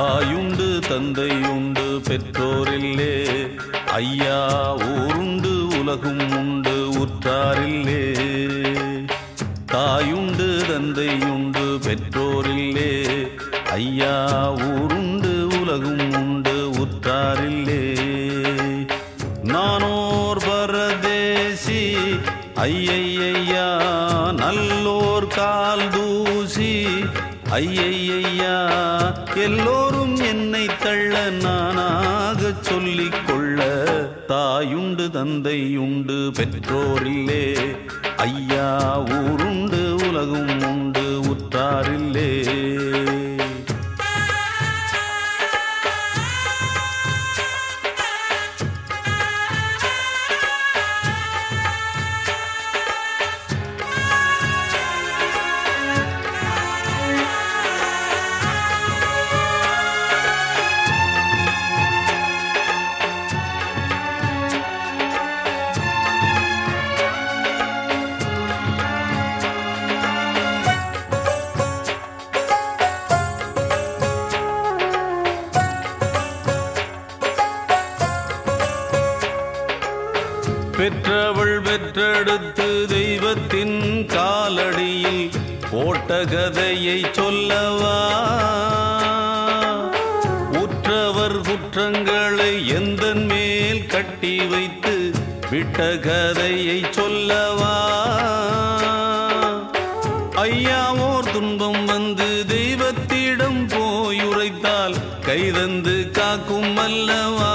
தாயுண்டு தந்தையுண்டு பெற்றோரில்லே. ஐயா ஊருண்டு உலகும் உண்டு உற்றாரில்லே. தாயுண்டு தந்தையுண்டு பெற்றோரில்லே. ஐயா ஊருண்டு உலகும் உண்டு உற்றாரில்லே. நானோர் பரதேசி ஐயையா நல்லோர் கால் தூசி ஐயையா எல்லோரும் என்னை தள்ள நானாக சொல்லிக் கொள்ள தாயுண்டு தந்தையுண்டு பெற்றோரில்லே. ஐயா ஊருண்டு உலகும் பெற்றவள் பெற்றெடுத்து தெய்வத்தின் காலடியில் போட்ட கதையை சொல்லவா? உற்றவர் குற்றங்களை எந்த மேல் கட்டி வைத்து விட்ட கதையை சொல்லவா? ஐயாவோர் துன்பம் வந்து தெய்வத்திடம் போய் உரைத்தால் கைதந்து காக்கும் அல்லவா?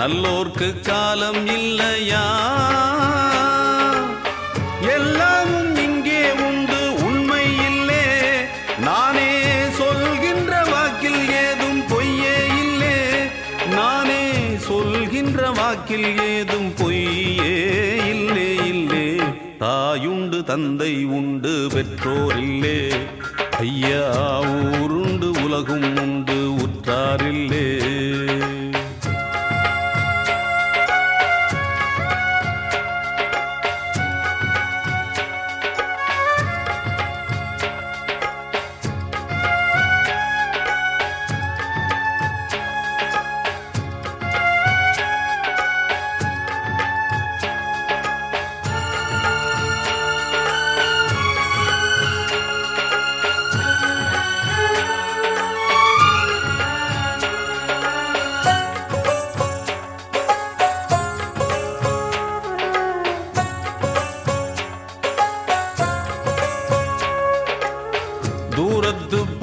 நல்லோர்க்கு காலம் இல்லையா? எல்லாமும் இங்கே உண்டு உண்மை இல்லே. நானே சொல்கின்ற வாக்கில் ஏதும் பொய்யே இல்லே. நானே சொல்கின்ற வாக்கில் ஏதும் பொய்யே இல்லே இல்லே. தாயுண்டு தந்தை உண்டு பெற்றோர் இல்லே. ஐயா ஊருண்டு உலகும் உண்டு உற்றாரில்லே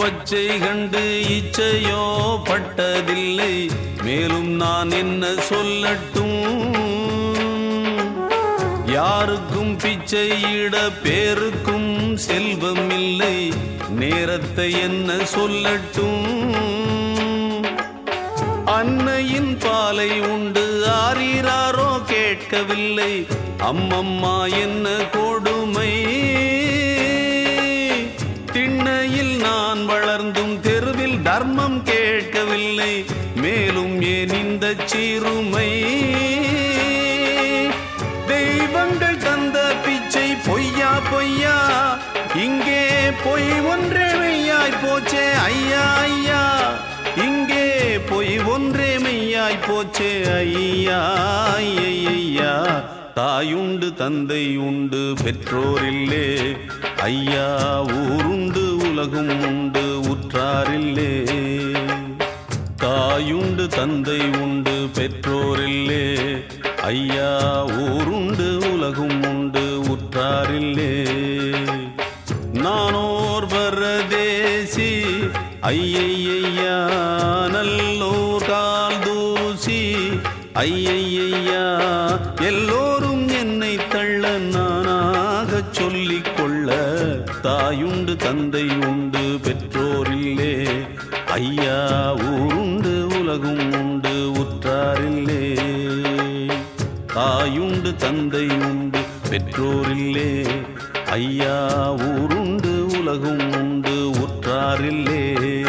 தூரத்து பச்சை கண்டு இச்சையோ பட்டதில்லை. மேலும் நான் என்ன சொல்லட்டும்? யாருக்கும் பிச்சையிட பேருக்கும் செல்வம் இல்லை நேரத்தை என்ன சொல்லட்டும்? அன்னையின் பாலை உண்டு ஆரீராரோ கேட்கவில்லை. அம்மம்மா என்ன கொடுமை? கேட்கவில்லை மேலும் ஏன் இந்த சிறுமை? தெய்வங்கள் தந்த பிச்சை பொய்யா பொய்யா? இங்கே பொய் ஒன்றே மெய்யாய் போச்சே ஐயா ஐயா. இங்கே பொய் ஒன்றே மெய்யாய் போச்சே ஐயா ஐயா. தாயுண்டு தந்தை உண்டு பெற்றோரில்லே. ஐயா ஊருண்டு உலகும் உண்டு உற்றாரில்லே. தாயுண்டு தந்தை உண்டு பெற்றோரில்லே. ஐயா ஊருண்டு உலகும் உண்டு உற்றாரில்லே. நானோர் பரதேசி ஐயையா நல்லோர் கால் தூசி ஐயையா எல்லோரும் தாயுண்டு தந்தை உண்டு பெற்றோரில்லே. ஐயா ஊருண்டு உலகும் உண்டு உற்றாரில்லே. தாயுண்டு தந்தை உண்டு பெற்றோரில்லே. ஐயா ஊருண்டு உலகும் உண்டு உற்றாரில்லே.